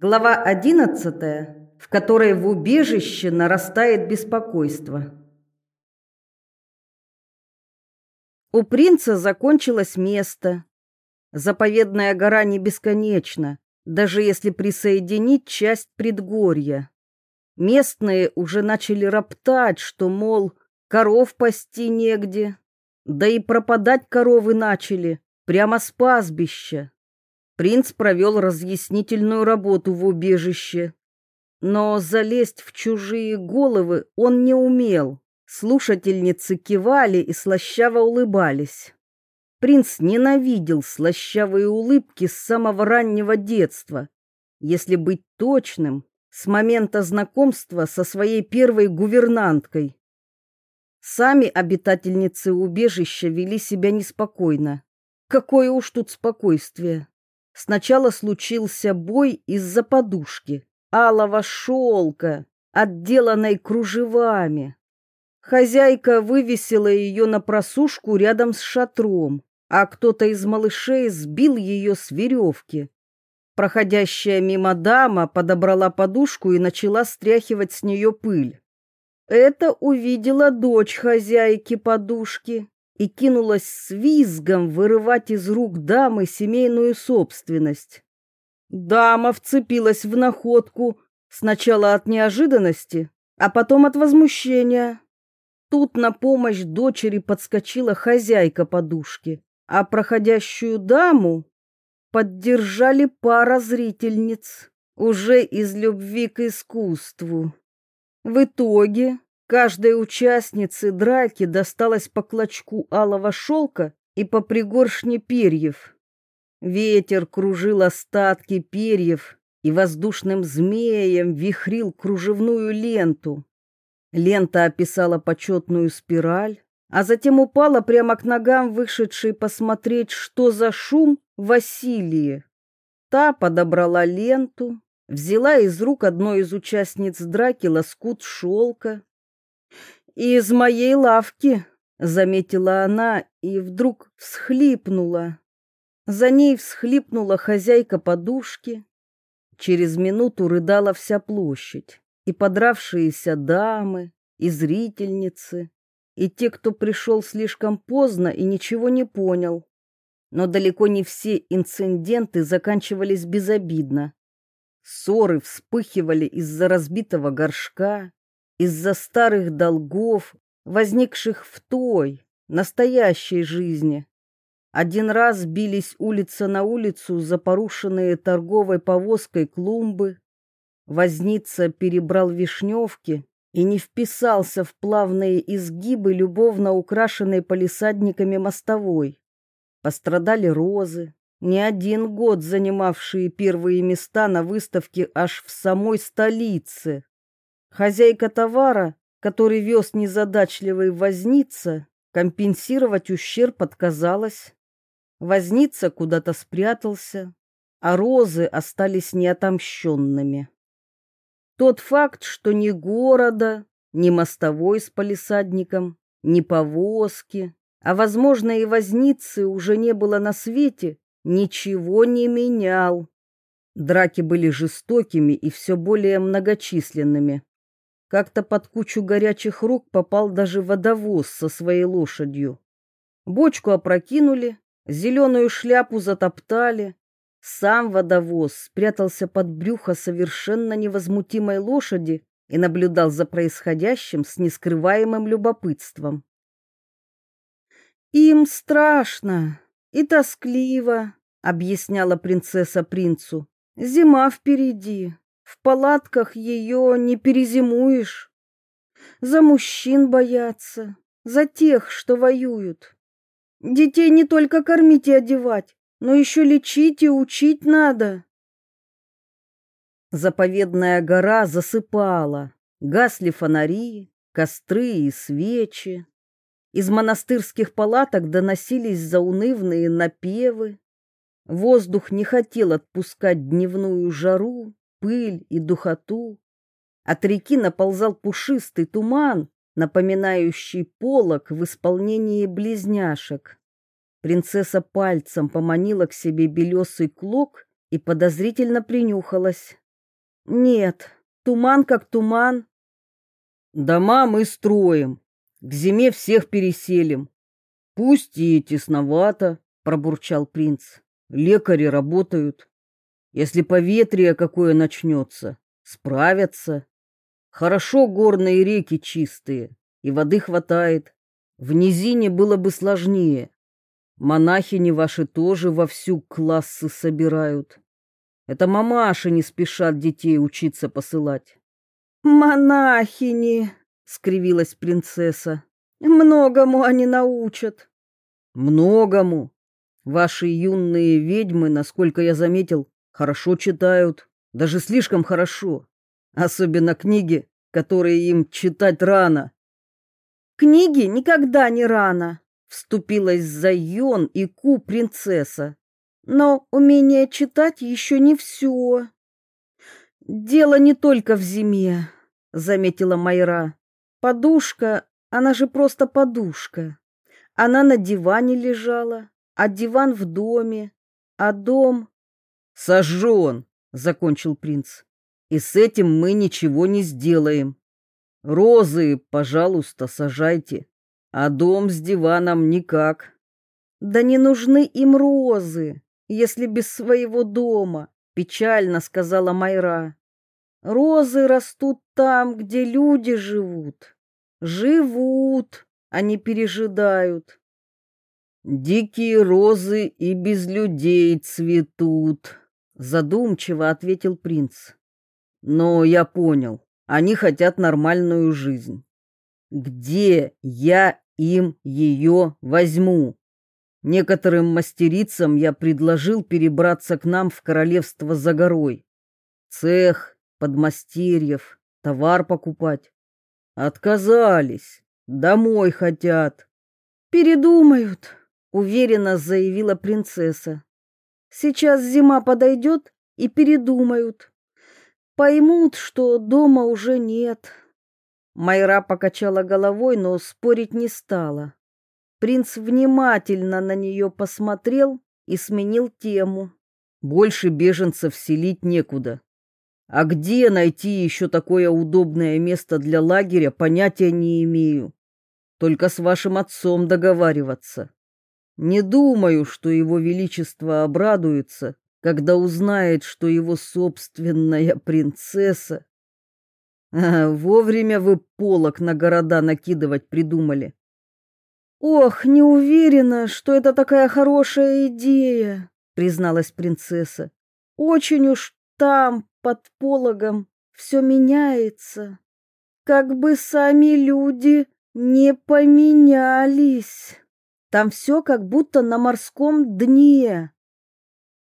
Глава одиннадцатая, в которой в убежище нарастает беспокойство. У принца закончилось место. Заповедная гора не бесконечна, даже если присоединить часть предгорья. Местные уже начали роптать, что, мол, коров пасти негде, да и пропадать коровы начали, прямо с пастбища. Принц провел разъяснительную работу в убежище. Но залезть в чужие головы он не умел. Слушательницы кивали и слащаво улыбались. Принц ненавидел слащавые улыбки с самого раннего детства. Если быть точным, с момента знакомства со своей первой гувернанткой. Сами обитательницы убежища вели себя неспокойно. Какое уж тут спокойствие. Сначала случился бой из-за подушки, алого шелка, отделанной кружевами. Хозяйка вывесила ее на просушку рядом с шатром, а кто-то из малышей сбил ее с веревки. Проходящая мимо дама подобрала подушку и начала стряхивать с нее пыль. Это увидела дочь хозяйки подушки и кинулась с визгом вырывать из рук дамы семейную собственность. Дама вцепилась в находку сначала от неожиданности, а потом от возмущения. Тут на помощь дочери подскочила хозяйка подушки, а проходящую даму поддержали пара зрительниц, уже из любви к искусству. В итоге Каждой участнице драки досталось по клочку алого шелка и по пригоршне перьев. Ветер кружил остатки перьев и воздушным змеем вихрил кружевную ленту. Лента описала почетную спираль, а затем упала прямо к ногам вышедшей посмотреть, что за шум Василии. Та подобрала ленту, взяла из рук одной из участниц драки лоскут шелка из моей лавки, заметила она и вдруг всхлипнула. За ней всхлипнула хозяйка подушки. Через минуту рыдала вся площадь, и подравшиеся дамы, и зрительницы, и те, кто пришел слишком поздно и ничего не понял. Но далеко не все инциденты заканчивались безобидно. Ссоры вспыхивали из-за разбитого горшка, из-за старых долгов, возникших в той, настоящей жизни. Один раз бились улица на улицу за порушенные торговой повозкой клумбы. Возница перебрал вишневки и не вписался в плавные изгибы любовно украшенной палисадниками мостовой. Пострадали розы, не один год занимавшие первые места на выставке аж в самой столице. Хозяйка товара, который вез незадачливый возница, компенсировать ущерб отказалась. Возница куда-то спрятался, а розы остались неотомщенными. Тот факт, что ни города, ни мостовой с палисадником, ни повозки, а, возможно, и возницы уже не было на свете, ничего не менял. Драки были жестокими и все более многочисленными. Как-то под кучу горячих рук попал даже водовоз со своей лошадью. Бочку опрокинули, зеленую шляпу затоптали. Сам водовоз спрятался под брюхо совершенно невозмутимой лошади и наблюдал за происходящим с нескрываемым любопытством. «Им страшно и тоскливо», — объясняла принцесса принцу. «Зима впереди, в палатках ее не перезимуешь. За мужчин боятся, за тех, что воюют. Детей не только кормить и одевать, но еще лечить и учить надо. Заповедная гора засыпала, гасли фонари, костры и свечи. Из монастырских палаток доносились заунывные напевы. Воздух не хотел отпускать дневную жару, пыль и духоту. От реки наползал пушистый туман, напоминающий полог в исполнении близняшек. Принцесса пальцем поманила к себе белесый клок и подозрительно принюхалась. Нет, туман как туман. Дома мы строим, к зиме всех переселим. Пусть и тесновато, пробурчал принц. Лекари работают. Если поветрие какое начнется, справятся. Хорошо горные реки чистые, и воды хватает. В низине было бы сложнее. Монахини ваши тоже вовсю классы собирают. Это мамаши не спешат детей учиться посылать. Монахини, скривилась принцесса. Многому они научат. Многому. Ваши юные ведьмы, насколько я заметил, хорошо читают, даже слишком хорошо. Особенно книги, которые им читать рано. Книги никогда не рано, вступилась за Йон и Ку принцесса. Но умение читать еще не все. Дело не только в зиме, заметила Майра. Подушка, она же просто подушка. Она на диване лежала, а диван в доме, а дом сожжен, закончил принц. И с этим мы ничего не сделаем. Розы, пожалуйста, сажайте, а дом с диваном никак. Да не нужны им розы, если без своего дома, печально сказала Майра. Розы растут там, где люди живут. Живут, а не пережидают. Дикие розы и без людей цветут, задумчиво ответил принц. Но я понял. Они хотят нормальную жизнь. Где я им ее возьму? Некоторым мастерицам я предложил перебраться к нам в королевство за горой. Цех, подмастерьев, товар покупать. Отказались. Домой хотят. Передумают, уверенно заявила принцесса. Сейчас зима подойдет и передумают. Поймут, что дома уже нет. Майра покачала головой, но спорить не стала. Принц внимательно на нее посмотрел и сменил тему. Больше беженцев селить некуда. А где найти еще такое удобное место для лагеря, понятия не имею. Только с вашим отцом договариваться. Не думаю, что его величество обрадуется, когда узнает, что его собственная принцесса... А, вовремя вы полок на города накидывать придумали. Ох, не уверена, что это такая хорошая идея, призналась принцесса. Очень уж там, под пологом, все меняется. Как бы сами люди не поменялись. Там все как будто на морском дне.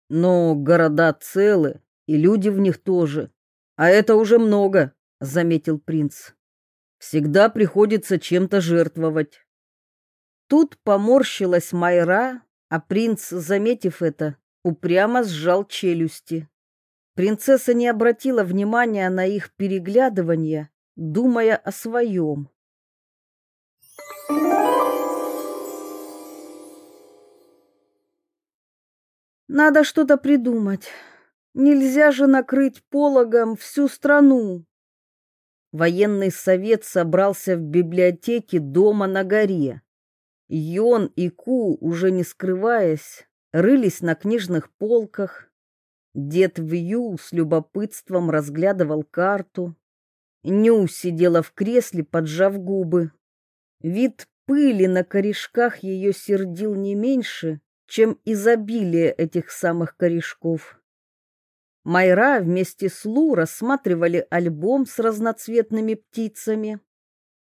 Но города целы, и люди в них тоже. А это уже много, заметил принц. Всегда приходится чем-то жертвовать. Тут поморщилась Майра, а принц, заметив это, упрямо сжал челюсти. Принцесса не обратила внимания на их переглядывание, думая о своем. Надо что-то придумать. Нельзя же накрыть пологом всю страну. Военный совет собрался в библиотеке дома на горе. Йон и Ку, уже не скрываясь, рылись на книжных полках. Дед Вью с любопытством разглядывал карту. Ню сидела в кресле, поджав губы. Вид пыли на корешках ее сердил не меньше, чем изобилие этих самых корешков. Майра вместе с Лу рассматривали альбом с разноцветными птицами.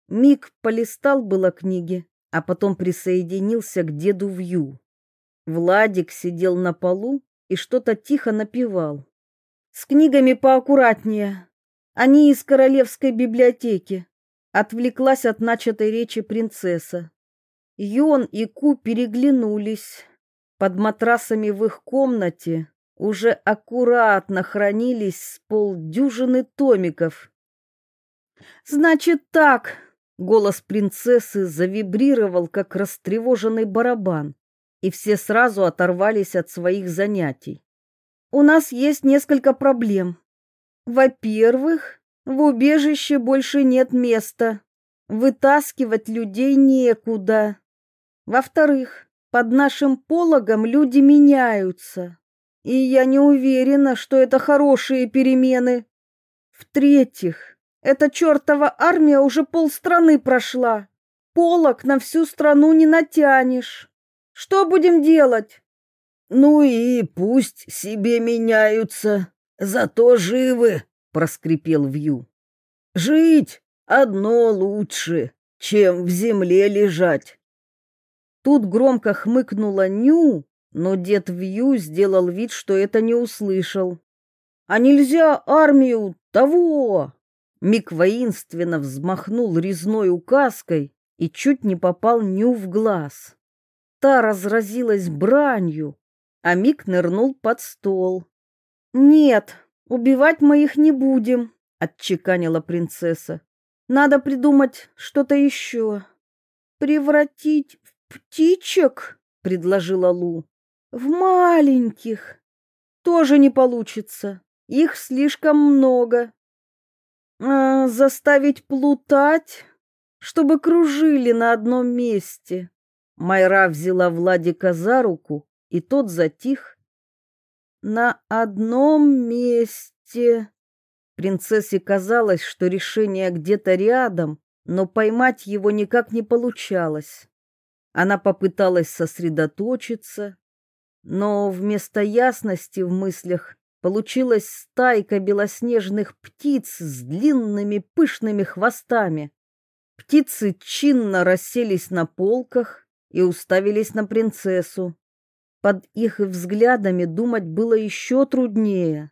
Мик полистал было книги, а потом присоединился к деду Вью. Владик сидел на полу и что-то тихо напевал. С книгами поаккуратнее. Они из королевской библиотеки. Отвлеклась от начатой речи принцесса. Йон и Ку переглянулись. Под матрасами в их комнате уже аккуратно хранились с полдюжины томиков. Значит так, голос принцессы завибрировал как растревоженный барабан, и все сразу оторвались от своих занятий. У нас есть несколько проблем. Во-первых, в убежище больше нет места. Вытаскивать людей некуда. Во-вторых, под нашим пологом люди меняются. И я не уверена, что это хорошие перемены. В-третьих, эта чертова армия уже полстраны прошла. Полог на всю страну не натянешь. Что будем делать? Ну и пусть себе меняются, зато живы, проскрипел Вью. Жить одно лучше, чем в земле лежать. Тут громко хмыкнула Ню, но дед Вью сделал вид, что это не услышал. А нельзя армию того. Мик воинственно взмахнул резной указкой и чуть не попал Ню в глаз. Та разразилась бранью, а Мик нырнул под стол. «Нет, убивать мы их не будем», — отчеканила принцесса. «Надо придумать что-то еще». «Превратить в птичек?» — предложила Лу. «В маленьких. Тоже не получится. Их слишком много. А заставить плутать, чтобы кружили на одном месте». Майра взяла Владика за руку и тот затих. На одном месте. Принцессе казалось, что решение где-то рядом, но поймать его никак не получалось. Она попыталась сосредоточиться, но вместо ясности в мыслях получилась стайка белоснежных птиц с длинными пышными хвостами. Птицы чинно расселись на полках и уставились на принцессу. Под их взглядами думать было еще труднее.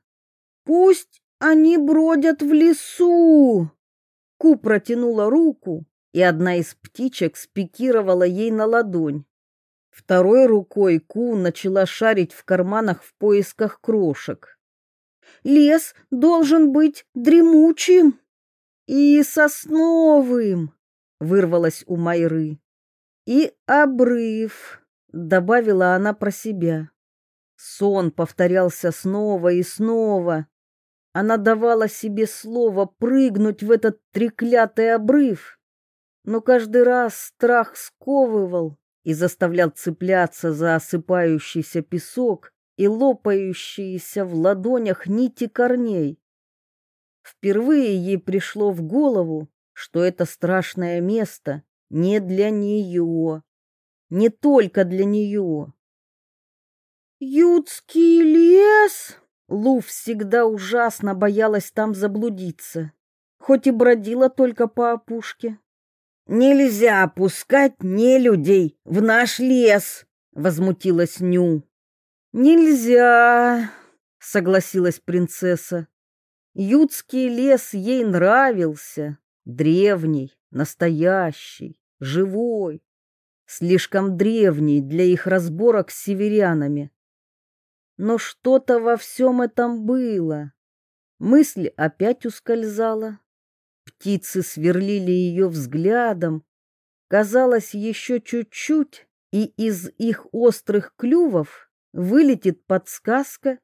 «Пусть они бродят в лесу!» Ку протянула руку, и одна из птичек спикировала ей на ладонь. Второй рукой Ку начала шарить в карманах в поисках крошек. «Лес должен быть дремучим и сосновым!» — вырвалось у Майры. «И обрыв!» добавила она про себя. Сон повторялся снова и снова. Она давала себе слово прыгнуть в этот треклятый обрыв, но каждый раз страх сковывал и заставлял цепляться за осыпающийся песок и лопающиеся в ладонях нити корней. Впервые ей пришло в голову, что это страшное место не для нее не только для нее. Ютский лес? Лу всегда ужасно боялась там заблудиться, хоть и бродила только по опушке. Нельзя пускать не людей в наш лес, возмутилась Ню. Нельзя, согласилась принцесса. Ютский лес ей нравился, древний, настоящий, живой слишком древний для их разборок с северянами. Но что-то во всем этом было. Мысль опять ускользала. Птицы сверлили ее взглядом. Казалось, еще чуть-чуть, и из их острых клювов вылетит подсказка.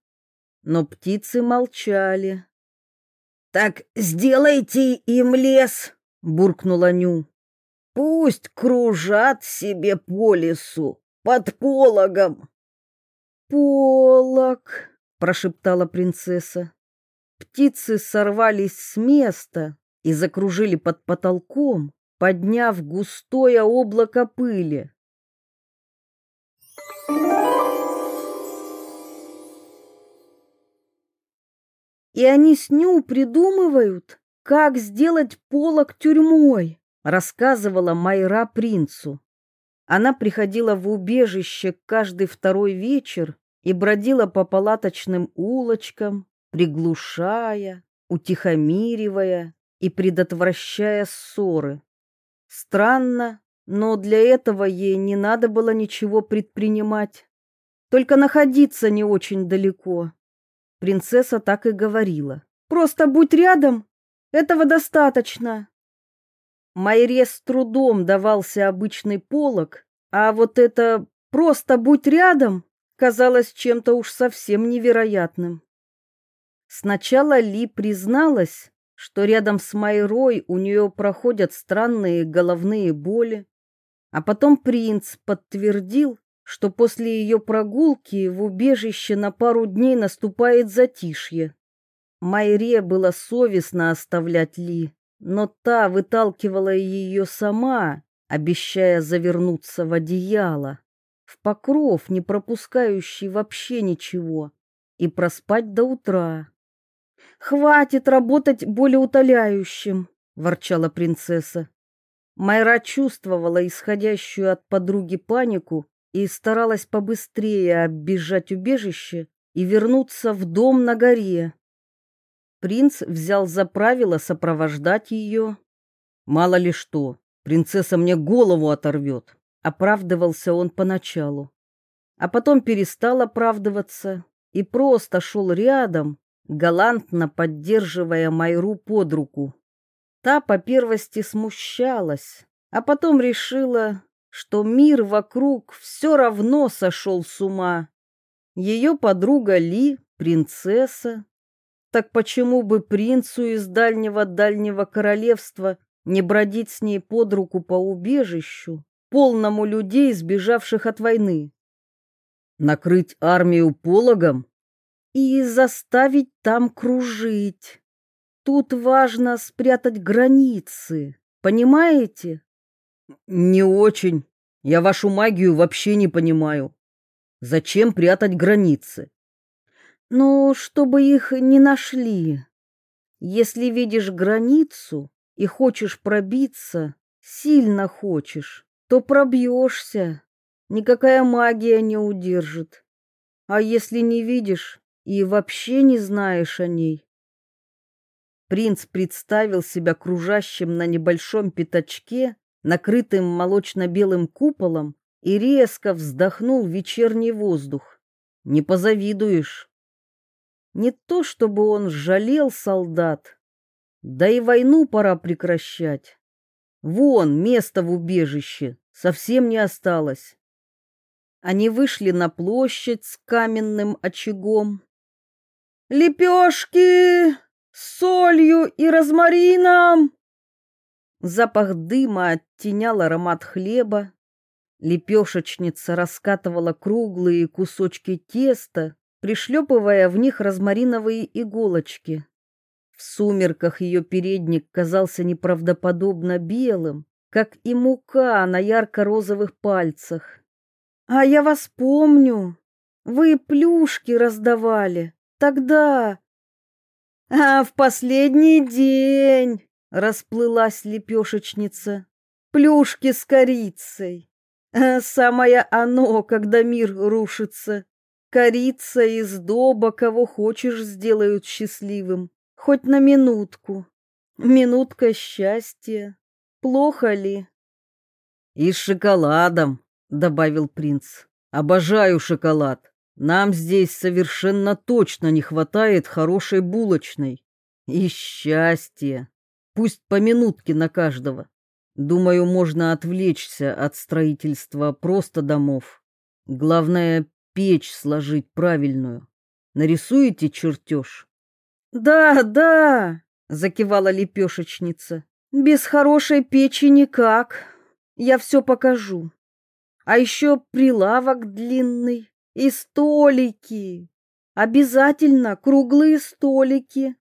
Но птицы молчали. «Так сделайте им лес!» — буркнула Ню. Пусть кружат себе по лесу, под пологом. Полог, прошептала принцесса. Птицы сорвались с места и закружили под потолком, подняв густое облако пыли. И они с Ню придумывают, как сделать полог тюрьмой рассказывала Майра принцу. Она приходила в убежище каждый второй вечер и бродила по палаточным улочкам, приглушая, утихомиривая и предотвращая ссоры. Странно, но для этого ей не надо было ничего предпринимать, только находиться не очень далеко. Принцесса так и говорила: "Просто будь рядом, этого достаточно". Майре с трудом давался обычный полог, а вот это «просто будь рядом» казалось чем-то уж совсем невероятным. Сначала Ли призналась, что рядом с Майрой у нее проходят странные головные боли, а потом принц подтвердил, что после ее прогулки в убежище на пару дней наступает затишье. Майре было совестно оставлять Ли, но та выталкивала ее сама, обещая завернуться в одеяло, в покров, не пропускающий вообще ничего, и проспать до утра. «Хватит работать более утоляющим», — ворчала принцесса. Майра чувствовала исходящую от подруги панику и старалась побыстрее оббежать убежище и вернуться в дом на горе. Принц взял за правило сопровождать ее. Мало ли что, принцесса мне голову оторвет, оправдывался он поначалу. А потом перестал оправдываться и просто шел рядом, галантно поддерживая Майру под руку. Та по первости смущалась, а потом решила, что мир вокруг все равно сошел с ума. Ее подруга Ли — принцесса, так почему бы принцу из дальнего-дальнего королевства не бродить с ней под руку по убежищу, полному людей, сбежавших от войны? Накрыть армию пологом и заставить там кружить. Тут важно спрятать границы, понимаете? Не очень. Я вашу магию вообще не понимаю. Зачем прятать границы? Ну, чтобы их не нашли. Если видишь границу и хочешь пробиться, сильно хочешь, то пробьешься. Никакая магия не удержит. А если не видишь и вообще не знаешь о ней? Принц представил себя кружащим на небольшом пятачке, накрытым молочно-белым куполом, и резко вздохнул вечерний воздух. Не позавидуешь. Не то чтобы он жалел солдат, да и войну пора прекращать. Вон, место в убежище совсем не осталось. Они вышли на площадь с каменным очагом. «Лепешки с солью и розмарином!» Запах дыма оттенял аромат хлеба. Лепешечница раскатывала круглые кусочки теста, пришлепывая в них розмариновые иголочки. В сумерках ее передник казался неправдоподобно белым, как и мука на ярко-розовых пальцах. «А я вас помню. Вы плюшки раздавали. Тогда...» «А в последний день...» — расплылась лепешечница. «Плюшки с корицей. Самое оно, когда мир рушится. Корица и сдоба кого хочешь сделают счастливым, хоть на минутку. Минутка счастья. Плохо ли? И с шоколадом, добавил принц. Обожаю шоколад. Нам здесь совершенно точно не хватает хорошей булочной. И счастья. Пусть по минутке на каждого. Думаю, можно отвлечься от строительства просто домов. Главное печь сложить правильную. Нарисуете чертеж? Да, да, закивала лепешечница. Без хорошей печи никак. Я все покажу. А еще прилавок длинный и столики. Обязательно круглые столики.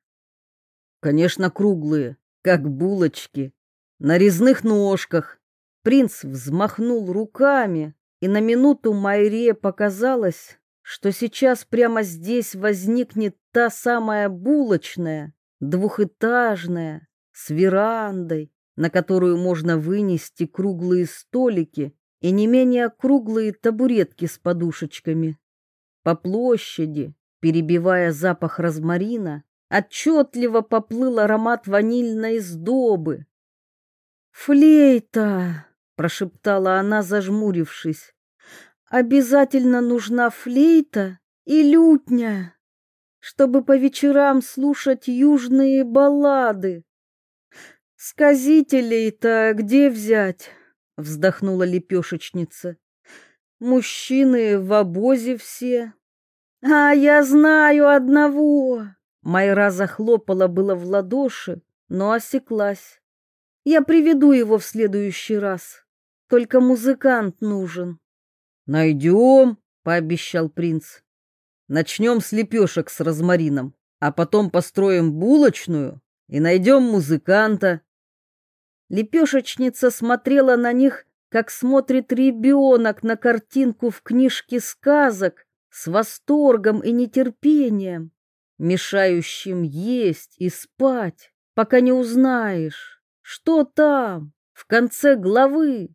Конечно, круглые, как булочки, на резных ножках. Принц взмахнул руками, и на минуту Майре показалось, что сейчас прямо здесь возникнет та самая булочная, двухэтажная, с верандой, на которую можно вынести круглые столики и не менее круглые табуретки с подушечками. По площади, перебивая запах розмарина, отчетливо поплыл аромат ванильной сдобы. «Флейта!» прошептала она, зажмурившись. Обязательно нужна флейта и лютня, чтобы по вечерам слушать южные баллады. Сказителей-то где взять? Вздохнула лепешечница. Мужчины в обозе все. А я знаю одного. Майра захлопала было в ладоши, но осеклась. Я приведу его в следующий раз. Только музыкант нужен. Найдем, пообещал принц. Начнем с лепешек с розмарином, а потом построим булочную и найдем музыканта. Лепешечница смотрела на них, как смотрит ребенок на картинку в книжке сказок, с восторгом и нетерпением, мешающим есть и спать, пока не узнаешь, что там, в конце главы.